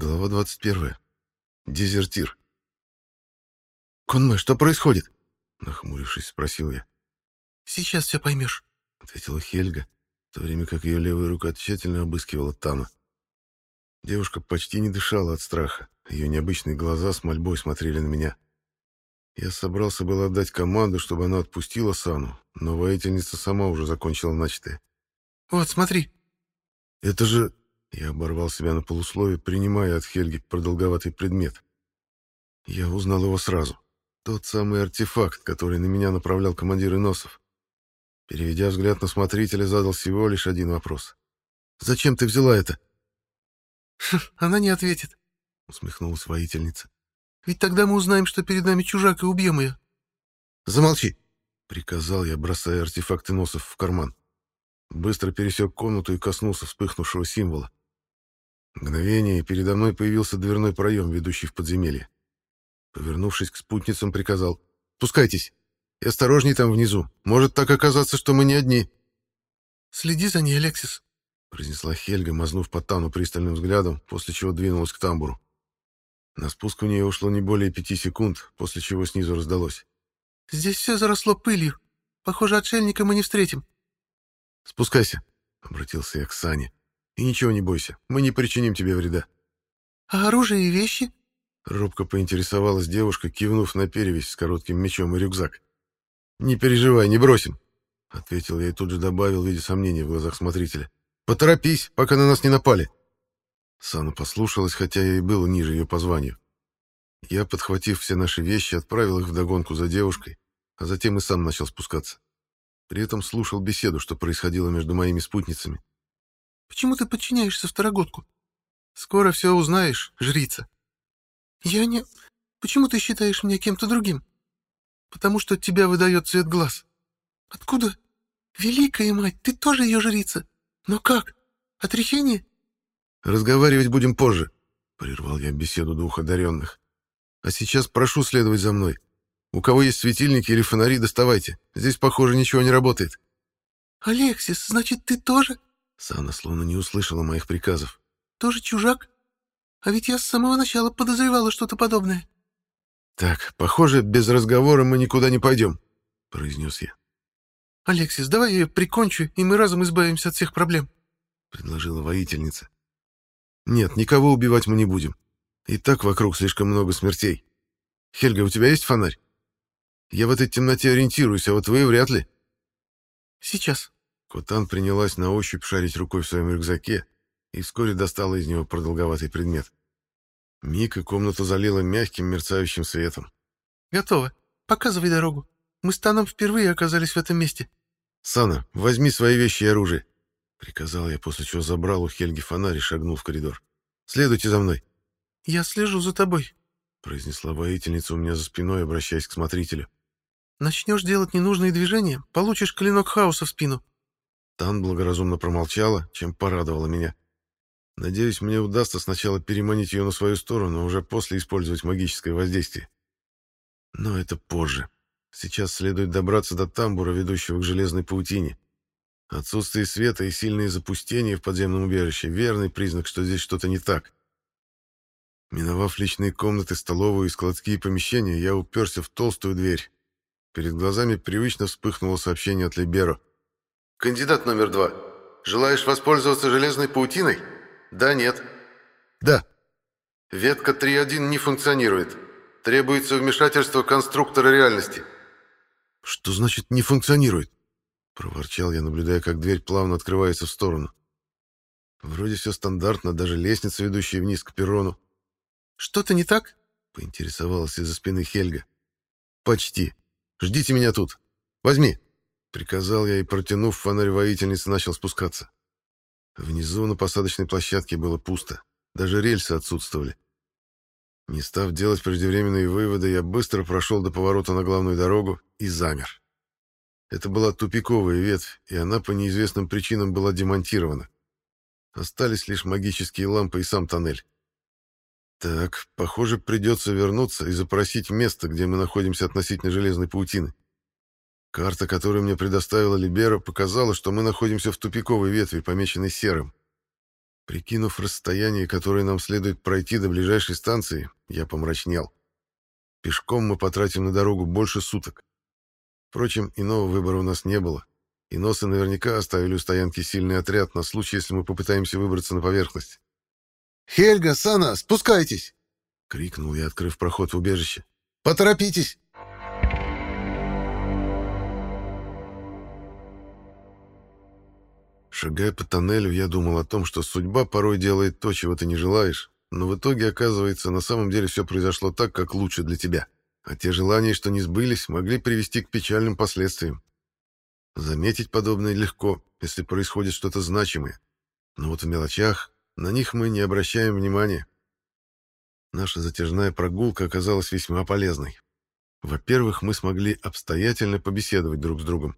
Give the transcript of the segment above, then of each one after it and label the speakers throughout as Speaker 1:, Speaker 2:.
Speaker 1: Глава 21. Дезертир. «Конмэ, что происходит?» Нахмурившись, спросил я.
Speaker 2: «Сейчас все поймешь», —
Speaker 1: ответила Хельга, в то время как ее левая рука тщательно обыскивала Тана. Девушка почти не дышала от страха, ее необычные глаза с мольбой смотрели на меня. Я собрался было отдать команду, чтобы она отпустила Сану, но воительница сама уже закончила начатое.
Speaker 2: «Вот, смотри».
Speaker 1: «Это же...» Я оборвал себя на полуслове, принимая от Хельги продолговатый предмет. Я узнал его сразу. Тот самый артефакт, который на меня направлял командир Иносов. Переведя взгляд на смотрителя, задал всего лишь один вопрос. «Зачем ты взяла это?»
Speaker 2: «Она не ответит», — усмехнулась воительница. «Ведь тогда мы узнаем, что перед нами чужак, и убьем ее».
Speaker 1: «Замолчи!» — приказал я, бросая артефакт Иносов в карман. Быстро пересек комнату и коснулся вспыхнувшего символа. Мгновение, и передо мной появился дверной проем, ведущий в подземелье. Повернувшись к спутницам, приказал «Спускайтесь! И осторожней там внизу. Может так оказаться, что мы не одни».
Speaker 2: «Следи за ней, Алексис», —
Speaker 1: произнесла Хельга, мазнув по Тану пристальным взглядом, после чего двинулась к тамбуру. На спуск у нее ушло не более пяти секунд, после чего снизу раздалось.
Speaker 2: «Здесь все заросло пылью. Похоже, отшельника мы не встретим».
Speaker 1: «Спускайся», — обратился я к Сане. И ничего не бойся, мы не причиним тебе вреда.
Speaker 2: А оружие и вещи?
Speaker 1: Робко поинтересовалась девушка, кивнув на перевязь с коротким мечом и рюкзак. «Не переживай, не бросим», — ответил я и тут же добавил, в виде сомнения в глазах смотрителя. «Поторопись, пока на нас не напали». Сана послушалась, хотя я и был ниже ее по званию. Я, подхватив все наши вещи, отправил их вдогонку за девушкой, а затем и сам начал спускаться. При этом слушал беседу, что происходило между моими спутницами.
Speaker 2: Почему ты подчиняешься второгодку? Скоро все узнаешь, жрица. Я не... Почему ты считаешь меня кем-то другим? Потому что тебя выдает цвет глаз. Откуда? Великая мать, ты тоже ее жрица. Но как? Отречение?
Speaker 1: Разговаривать будем позже, прервал я беседу двух одаренных. А сейчас прошу следовать за мной. У кого есть светильники или фонари, доставайте. Здесь, похоже, ничего не работает.
Speaker 2: Алексис, значит, ты тоже?
Speaker 1: Сана словно не услышала моих приказов.
Speaker 2: «Тоже чужак? А ведь я с самого начала подозревала что-то подобное».
Speaker 1: «Так, похоже, без разговора мы никуда не пойдем», — произнес я.
Speaker 2: «Алексис, давай я ее прикончу, и мы разом избавимся от всех проблем», —
Speaker 1: предложила воительница. «Нет, никого убивать мы не будем. И так вокруг слишком много смертей. Хельга, у тебя есть фонарь? Я в этой темноте ориентируюсь, а вот вы вряд ли».
Speaker 2: «Сейчас»,
Speaker 1: Котан принялась на ощупь шарить рукой в своем рюкзаке и вскоре достала из него продолговатый предмет. Миг и комнату залила мягким мерцающим светом.
Speaker 2: «Готово. Показывай дорогу. Мы с Таном впервые оказались в этом месте».
Speaker 1: «Сана, возьми свои вещи и оружие», — приказал я, после чего забрал у Хельги фонарь и шагнул в коридор. «Следуйте за мной».
Speaker 2: «Я слежу за тобой», —
Speaker 1: произнесла воительница у меня за спиной, обращаясь к смотрителю.
Speaker 2: «Начнешь делать ненужные движения, получишь клинок хаоса в спину».
Speaker 1: Тан благоразумно промолчала, чем порадовала меня. Надеюсь, мне удастся сначала переманить ее на свою сторону, а уже после использовать магическое воздействие. Но это позже. Сейчас следует добраться до тамбура, ведущего к железной паутине. Отсутствие света и сильные запустения в подземном убежище — верный признак, что здесь что-то не так. Миновав личные комнаты, столовую и складские помещения, я уперся в толстую дверь. Перед глазами привычно вспыхнуло сообщение от Либеро.
Speaker 3: Кандидат номер два. Желаешь воспользоваться железной паутиной? Да, нет.
Speaker 1: Да.
Speaker 3: Ветка 3.1 не функционирует. Требуется вмешательство конструктора реальности.
Speaker 1: Что значит «не функционирует»? Проворчал я, наблюдая, как дверь плавно открывается в сторону. Вроде все стандартно, даже лестница, ведущая вниз к перрону.
Speaker 2: «Что-то не так?»
Speaker 1: — поинтересовалась из-за спины Хельга. «Почти. Ждите меня тут. Возьми». Приказал я и, протянув фонарь воительницы, начал спускаться. Внизу на посадочной площадке было пусто. Даже рельсы отсутствовали. Не став делать преждевременные выводы, я быстро прошел до поворота на главную дорогу и замер. Это была тупиковая ветвь, и она по неизвестным причинам была демонтирована. Остались лишь магические лампы и сам тоннель. Так, похоже, придется вернуться и запросить место, где мы находимся относительно железной паутины. Карта, которую мне предоставила Либера, показала, что мы находимся в тупиковой ветви, помеченной серым. Прикинув расстояние, которое нам следует пройти до ближайшей станции, я помрачнел. Пешком мы потратим на дорогу больше суток. Впрочем, иного выбора у нас не было. И носы наверняка оставили у стоянки сильный отряд на случай, если мы попытаемся выбраться на поверхность.
Speaker 3: «Хельга, Сана, спускайтесь!»
Speaker 1: — крикнул я, открыв проход в убежище.
Speaker 3: «Поторопитесь!»
Speaker 1: Шагая по тоннелю, я думал о том, что судьба порой делает то, чего ты не желаешь, но в итоге, оказывается, на самом деле все произошло так, как лучше для тебя. А те желания, что не сбылись, могли привести к печальным последствиям. Заметить подобное легко, если происходит что-то значимое. Но вот в мелочах, на них мы не обращаем внимания. Наша затяжная прогулка оказалась весьма полезной. Во-первых, мы смогли обстоятельно побеседовать друг с другом.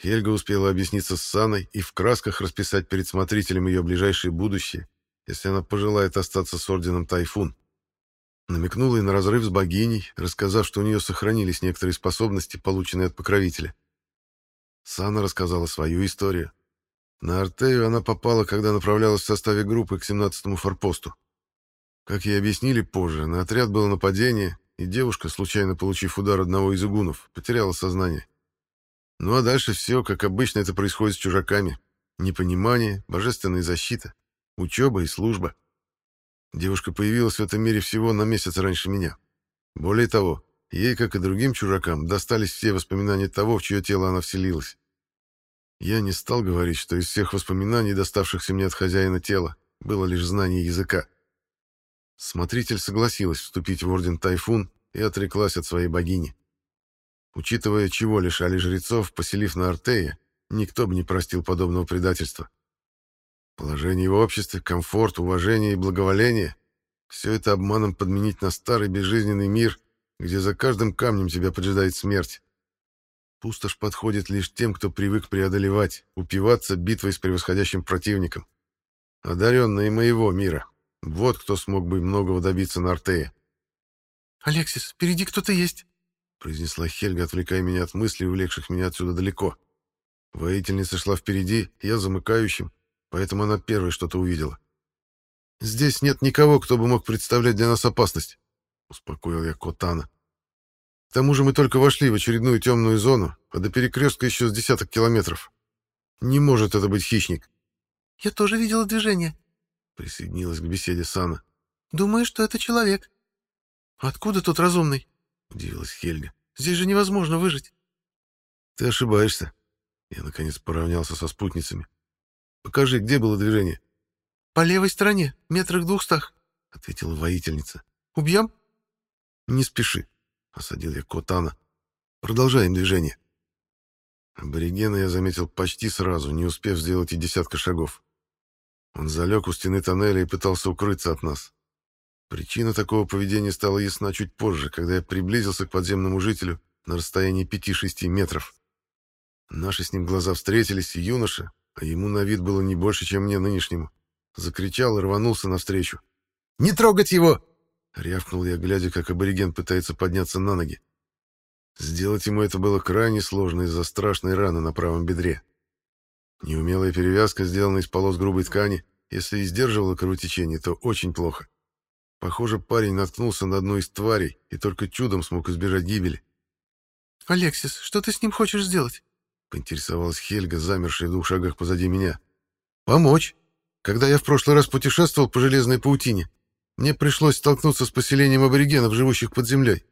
Speaker 1: Хельга успела объясниться с Саной и в красках расписать перед смотрителем ее ближайшее будущее, если она пожелает остаться с орденом Тайфун. Намекнула и на разрыв с богиней, рассказав, что у нее сохранились некоторые способности, полученные от покровителя. Сана рассказала свою историю. На Артею она попала, когда направлялась в составе группы к 17-му форпосту. Как ей объяснили позже, на отряд было нападение, и девушка, случайно получив удар одного из игунов, потеряла сознание. Ну а дальше все, как обычно это происходит с чужаками. Непонимание, божественная защита, учеба и служба. Девушка появилась в этом мире всего на месяц раньше меня. Более того, ей, как и другим чужакам, достались все воспоминания того, в чье тело она вселилась. Я не стал говорить, что из всех воспоминаний, доставшихся мне от хозяина тела, было лишь знание языка. Смотритель согласилась вступить в орден Тайфун и отреклась от своей богини. Учитывая, чего лишали жрецов, поселив на Артее, никто бы не простил подобного предательства. Положение в обществе, комфорт, уважение и благоволение — все это обманом подменить на старый безжизненный мир, где за каждым камнем тебя поджидает смерть. Пустошь подходит лишь тем, кто привык преодолевать, упиваться битвой с превосходящим противником. Одаренные моего мира. Вот кто смог бы многого добиться на Артее.
Speaker 2: «Алексис, впереди кто-то есть!»
Speaker 1: — произнесла Хельга, отвлекая меня от мыслей, увлекших меня отсюда далеко. Воительница шла впереди, я замыкающим, поэтому она первой что-то увидела. «Здесь нет никого, кто бы мог представлять для нас опасность», — успокоил я Котана. «К тому же мы только вошли в очередную темную зону, а до перекрестка еще с десяток километров. Не может это быть хищник».
Speaker 2: «Я тоже видела движение», —
Speaker 1: присоединилась к беседе Сана.
Speaker 2: «Думаю, что это человек». «Откуда тот разумный?»
Speaker 1: — удивилась Хельга.
Speaker 2: «Здесь же невозможно выжить».
Speaker 1: «Ты ошибаешься». Я, наконец, поравнялся со спутницами. «Покажи, где было движение?»
Speaker 2: «По левой стороне, метрах двухстах», —
Speaker 1: ответила воительница.
Speaker 2: «Убьем?»
Speaker 1: «Не спеши», — осадил я Котана. «Продолжаем движение». Аборигена я заметил почти сразу, не успев сделать и десятка шагов. Он залег у стены тоннеля и пытался укрыться от нас. Причина такого поведения стала ясна чуть позже, когда я приблизился к подземному жителю на расстоянии 5-6 метров. Наши с ним глаза встретились, и юноша, а ему на вид было не больше, чем мне нынешнему, закричал и рванулся навстречу. «Не трогать его!» — рявкнул я, глядя, как абориген пытается подняться на ноги. Сделать ему это было крайне сложно из-за страшной раны на правом бедре. Неумелая перевязка, сделанная из полос грубой ткани, если и сдерживала кровотечение, то очень плохо. Похоже, парень наткнулся на одну из тварей и только чудом смог избежать гибели.
Speaker 2: «Алексис, что ты с ним хочешь сделать?»
Speaker 1: — поинтересовалась Хельга, замершая в двух шагах позади меня. «Помочь. Когда я в прошлый раз путешествовал по железной паутине, мне пришлось столкнуться с поселением аборигенов, живущих под землей.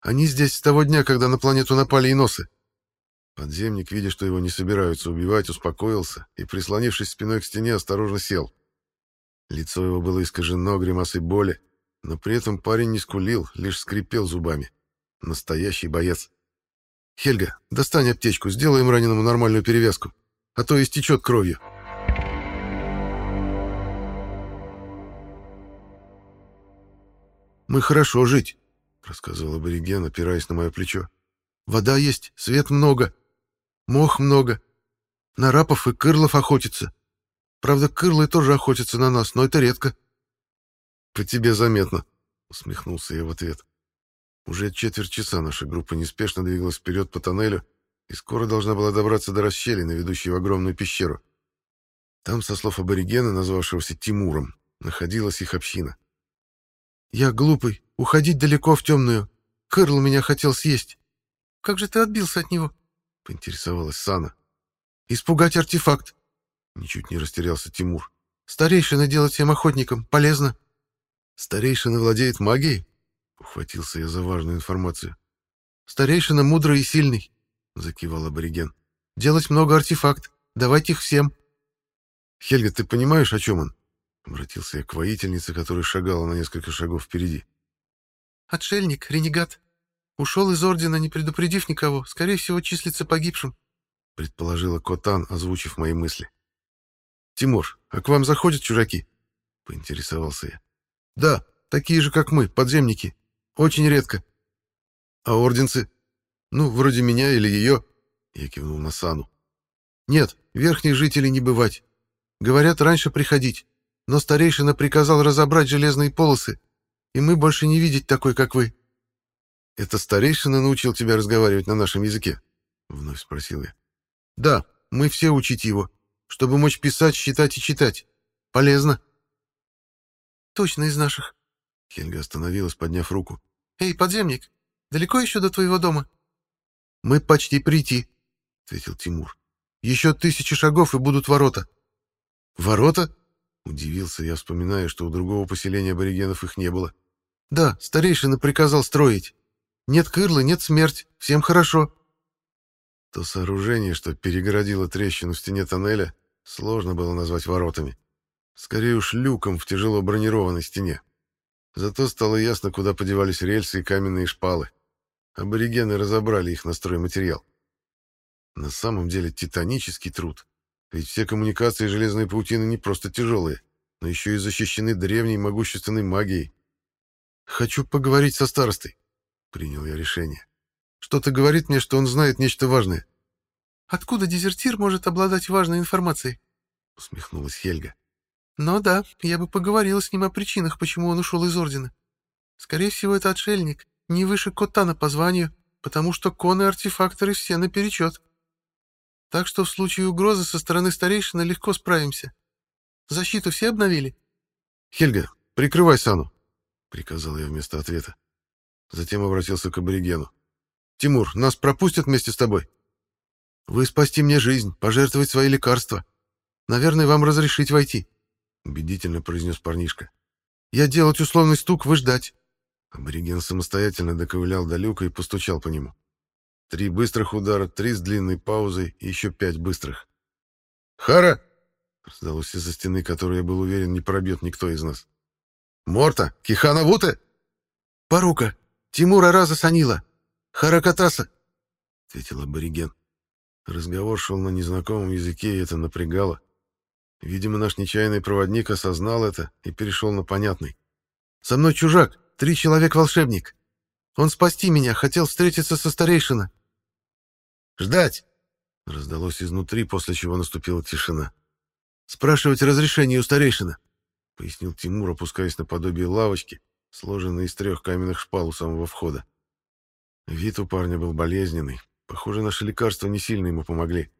Speaker 1: Они здесь с того дня, когда на планету напали иносы». Подземник, видя, что его не собираются убивать, успокоился и, прислонившись спиной к стене, осторожно сел. Лицо его было искажено гримасой боли, но при этом парень не скулил, лишь скрипел зубами. Настоящий боец. «Хельга, достань аптечку, сделаем раненому нормальную перевязку, а то истечет кровью». «Мы хорошо жить», — рассказывал абориген, опираясь на мое плечо. «Вода есть, свет много, мох много, на рапов и кырлов охотится. Правда, кырлы тоже охотятся на нас, но это редко. — По тебе заметно, — усмехнулся я в ответ. Уже четверть часа наша группа неспешно двигалась вперед по тоннелю и скоро должна была добраться до расщелины, ведущей в огромную пещеру. Там, со слов аборигена, назвавшегося Тимуром, находилась их община.
Speaker 2: «Я глупый, уходить далеко в темную. Кырл меня хотел съесть. Как же ты отбился от него?» — поинтересовалась Сана. «Испугать артефакт!» — ничуть не растерялся Тимур. «Старейшина делать всем охотникам. Полезно».
Speaker 1: «Старейшина владеет магией?» — ухватился я за важную информацию.
Speaker 2: «Старейшина мудрый и сильный», — закивал абориген. «Делать много артефакт. Давать их всем».
Speaker 1: «Хельга, ты понимаешь, о чем он?» — обратился я к воительнице, которая шагала на несколько шагов впереди.
Speaker 2: «Отшельник, ренегат. Ушел из Ордена, не предупредив никого. Скорее всего, числится погибшим», —
Speaker 1: предположила Котан, озвучив мои мысли. «Тимур, а к вам заходят чужаки?» — поинтересовался я. «Да, такие же, как мы, подземники. Очень редко». «А орденцы? Ну, вроде меня или ее?» — я кивнул на Сану. «Нет, верхних жителей не бывать. Говорят, раньше приходить, но старейшина приказал разобрать железные полосы, и мы больше не видеть такой, как вы». «Это старейшина научил тебя разговаривать на нашем языке?» — вновь спросил я. «Да, мы все учить его, чтобы мочь писать, считать и читать. Полезно».
Speaker 2: «Точно из наших».
Speaker 1: Хельга остановилась, подняв руку.
Speaker 2: «Эй, подземник, далеко еще до твоего дома?»
Speaker 1: «Мы почти прийти», — ответил Тимур. «Еще тысячи шагов, и будут ворота». «Ворота?» — удивился я, вспоминая, что у другого поселения аборигенов их не было. «Да, старейшина приказал строить. Нет кырлы, нет смерть. Всем хорошо». То сооружение, что перегородило трещину в стене тоннеля, сложно было назвать воротами. Скорее уж люком в тяжело бронированной стене. Зато стало ясно, куда подевались рельсы и каменные шпалы. Аборигены разобрали их на стройматериал. На самом деле титанический труд. Ведь все коммуникации железной паутины не просто тяжелые, но еще и защищены древней могущественной магией. «Хочу поговорить со старостой», — принял я решение. «Что-то говорит мне, что он знает нечто важное».
Speaker 2: «Откуда дезертир может обладать важной информацией?»
Speaker 1: — усмехнулась Хельга.
Speaker 2: «Ну да, я бы поговорила с ним о причинах, почему он ушел из Ордена. Скорее всего, это отшельник, не выше Коттана по званию, потому что коны-артефакторы все наперечет. Так что в случае угрозы со стороны старейшины легко справимся. Защиту все обновили?
Speaker 1: «Хельга, прикрывай Сану», — приказал я вместо ответа. Затем обратился к аборигену. «Тимур, нас пропустят вместе с тобой? Вы спасти мне жизнь, пожертвовать свои лекарства. Наверное, вам разрешить войти», — убедительно произнес парнишка. «Я делать условный стук, вы ждать». Абориген самостоятельно доковылял до люка и постучал по нему. Три быстрых удара, три с длинной паузой и еще пять быстрых. «Хара!» — раздалось из-за стены, которую я был уверен, не пробьет никто из нас. «Морта! Кихана Вуте!» «Парука! Тимура Раза Санила! Харакатаса!» — ответил абориген. Разговор шел на незнакомом языке, и это напрягало. Видимо, наш нечаянный проводник осознал это и перешел на понятный. «Со мной чужак, три человек-волшебник. Он спасти меня, хотел встретиться со старейшиной. «Ждать!» — раздалось изнутри, после чего наступила тишина. «Спрашивать разрешение у старейшины», — пояснил Тимур, опускаясь на подобие лавочки, сложенной из трех каменных шпал у самого входа. Вид у парня был болезненный. Похоже, наши лекарства не сильно ему помогли.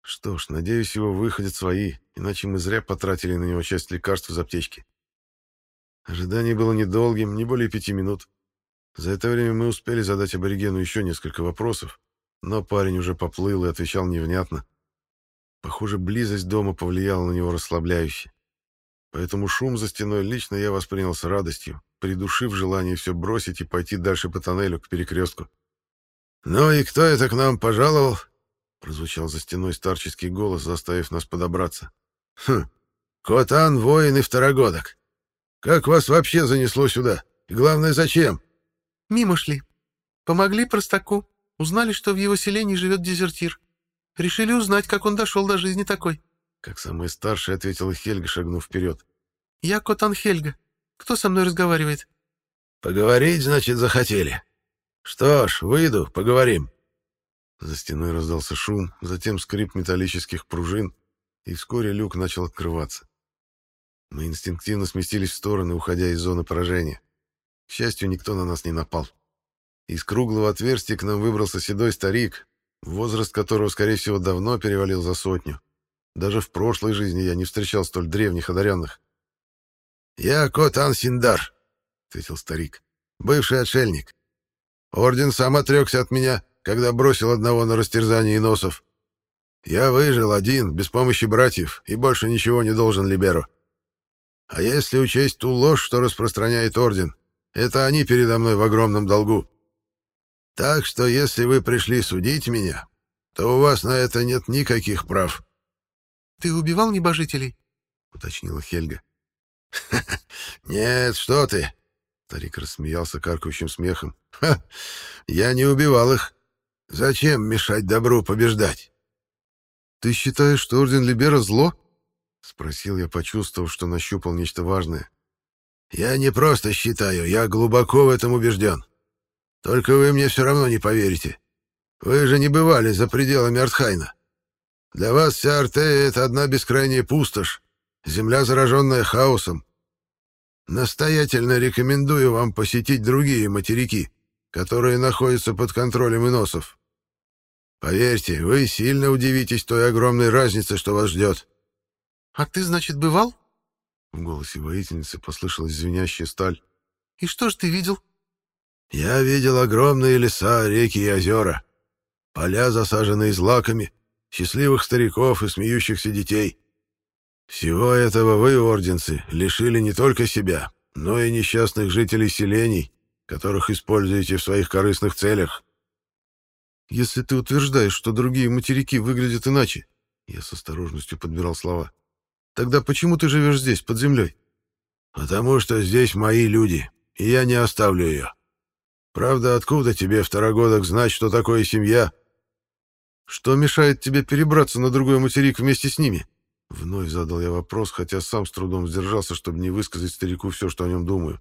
Speaker 1: Что ж, надеюсь, его выходят свои, иначе мы зря потратили на него часть лекарств из аптечки. Ожидание было недолгим, не более пяти минут. За это время мы успели задать аборигену еще несколько вопросов, но парень уже поплыл и отвечал невнятно. Похоже, близость дома повлияла на него расслабляюще. Поэтому шум за стеной лично я воспринял с радостью, придушив желание все бросить и пойти дальше по тоннелю к перекрестку. «Ну и кто это к нам пожаловал?» — прозвучал за стеной старческий голос, заставив нас подобраться. «Хм, Котан, воин и второгодок. Как вас вообще занесло сюда? И главное, зачем?»
Speaker 2: «Мимо шли. Помогли простаку. Узнали, что в его селении живет дезертир. Решили узнать, как он дошел до жизни такой.
Speaker 1: Как самый старший ответила Хельга, шагнув вперед.
Speaker 2: Я Котан Хельга. Кто со мной разговаривает?
Speaker 3: Поговорить, значит, захотели. Что ж, выйду, поговорим.
Speaker 1: За стеной раздался шум, затем скрип металлических пружин, и вскоре люк начал открываться. Мы инстинктивно сместились в стороны, уходя из зоны поражения. К счастью, никто на нас не напал. Из круглого отверстия к нам выбрался седой старик, возраст которого, скорее всего, давно перевалил за сотню. Даже в прошлой жизни я не встречал столь древних одаренных.
Speaker 3: «Я Котан Синдар», — ответил старик, — «бывший отшельник. Орден сам отрекся от меня, когда бросил одного на растерзание носов. Я выжил один, без помощи братьев, и больше ничего не должен Либеру. А если учесть ту ложь, что распространяет Орден, это они передо мной в огромном долгу. Так что, если вы пришли судить меня, то у вас на это нет никаких прав.
Speaker 2: — Ты убивал небожителей?
Speaker 1: — уточнила Хельга.
Speaker 3: — Нет, что ты! — старик рассмеялся каркающим смехом. — Ха! Я не убивал их. Зачем мешать добру побеждать?
Speaker 1: — Ты считаешь, что Орден Либера зло? — спросил я, почувствовав, что нащупал нечто важное.
Speaker 3: — Я не просто считаю, я глубоко в этом убежден. Только вы мне все равно не поверите. Вы же не бывали за пределами Артхайна. Для вас вся Артея — это одна бескрайняя пустошь, земля, зараженная хаосом. Настоятельно рекомендую вам посетить другие материки, которые находятся под контролем иносов. Поверьте, вы сильно удивитесь той огромной разнице, что вас ждет.
Speaker 2: — А ты, значит, бывал?
Speaker 1: В голосе воительницы послышалась звенящая сталь.
Speaker 2: — И что ж ты видел?
Speaker 3: Я видел огромные леса, реки и озера, поля, засаженные злаками, счастливых стариков и смеющихся детей. Всего этого вы, орденцы, лишили не только себя, но и несчастных жителей селений, которых используете в своих корыстных целях.
Speaker 1: Если ты утверждаешь, что другие материки выглядят иначе, я с осторожностью подбирал слова, тогда почему ты живешь здесь, под землей?
Speaker 3: Потому что здесь мои люди, и я не оставлю ее. Правда, откуда тебе, второгодок, знать, что такое семья?
Speaker 1: Что мешает тебе перебраться на другой материк вместе с ними? Вновь задал я вопрос, хотя сам с трудом сдержался, чтобы не высказать старику все, что о нем думаю.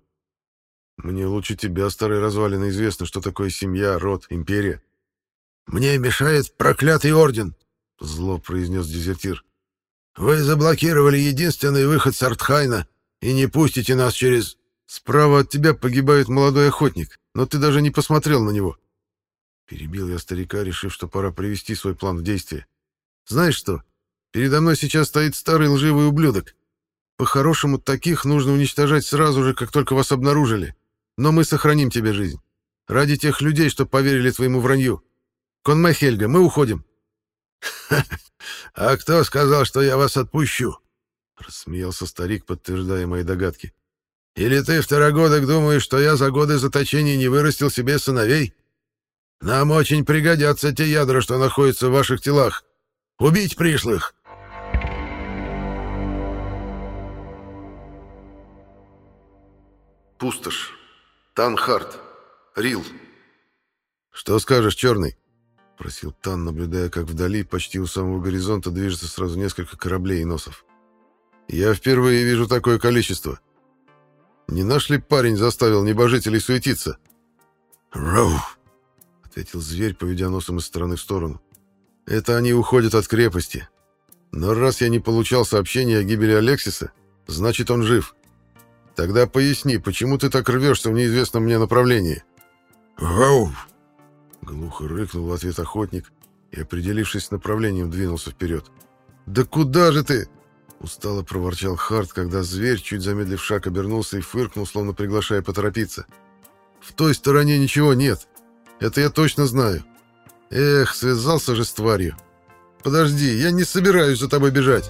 Speaker 1: Мне лучше тебя, старый развалина, известно, что такое семья, род, империя.
Speaker 3: Мне мешает проклятый орден, зло произнес дезертир. Вы заблокировали единственный выход с Артхайна и не пустите нас через...
Speaker 1: Справа от тебя погибает молодой охотник, но ты даже не посмотрел на него. Перебил я старика, решив, что пора привести свой план в действие. Знаешь что? Передо мной сейчас стоит старый лживый ублюдок. По-хорошему, таких нужно уничтожать сразу же, как только вас обнаружили. Но мы сохраним тебе жизнь. Ради тех людей, что поверили твоему вранью. Конме Хельга, мы уходим.
Speaker 3: «А кто сказал, что я вас отпущу?»
Speaker 1: — рассмеялся старик, подтверждая мои догадки.
Speaker 3: Или ты, второгодок, думаешь, что я за годы заточения не вырастил себе сыновей? Нам очень пригодятся те ядра, что находятся в ваших телах. Убить пришлых!»
Speaker 1: Пустошь. Танхарт. Рил. «Что скажешь, черный?» — просил Тан, наблюдая, как вдали, почти у самого горизонта, движется сразу несколько кораблей и носов. «Я впервые вижу такое количество. Не наш ли парень заставил небожителей суетиться?
Speaker 3: «Роу!»
Speaker 1: — ответил зверь, поведя носом из стороны в сторону. «Это они уходят от крепости. Но раз я не получал сообщения о гибели Алексиса, значит, он жив. Тогда поясни, почему ты так рвешься в неизвестном мне направлении?»
Speaker 3: «Роу!»
Speaker 1: Глухо рыкнул в ответ охотник и, определившись с направлением, двинулся вперед. «Да куда же ты?» Устало проворчал Харт, когда зверь, чуть замедлив шаг, обернулся и фыркнул, словно приглашая поторопиться. «В той стороне ничего нет. Это я точно знаю. Эх, связался же с тварью. Подожди, я не собираюсь за тобой бежать».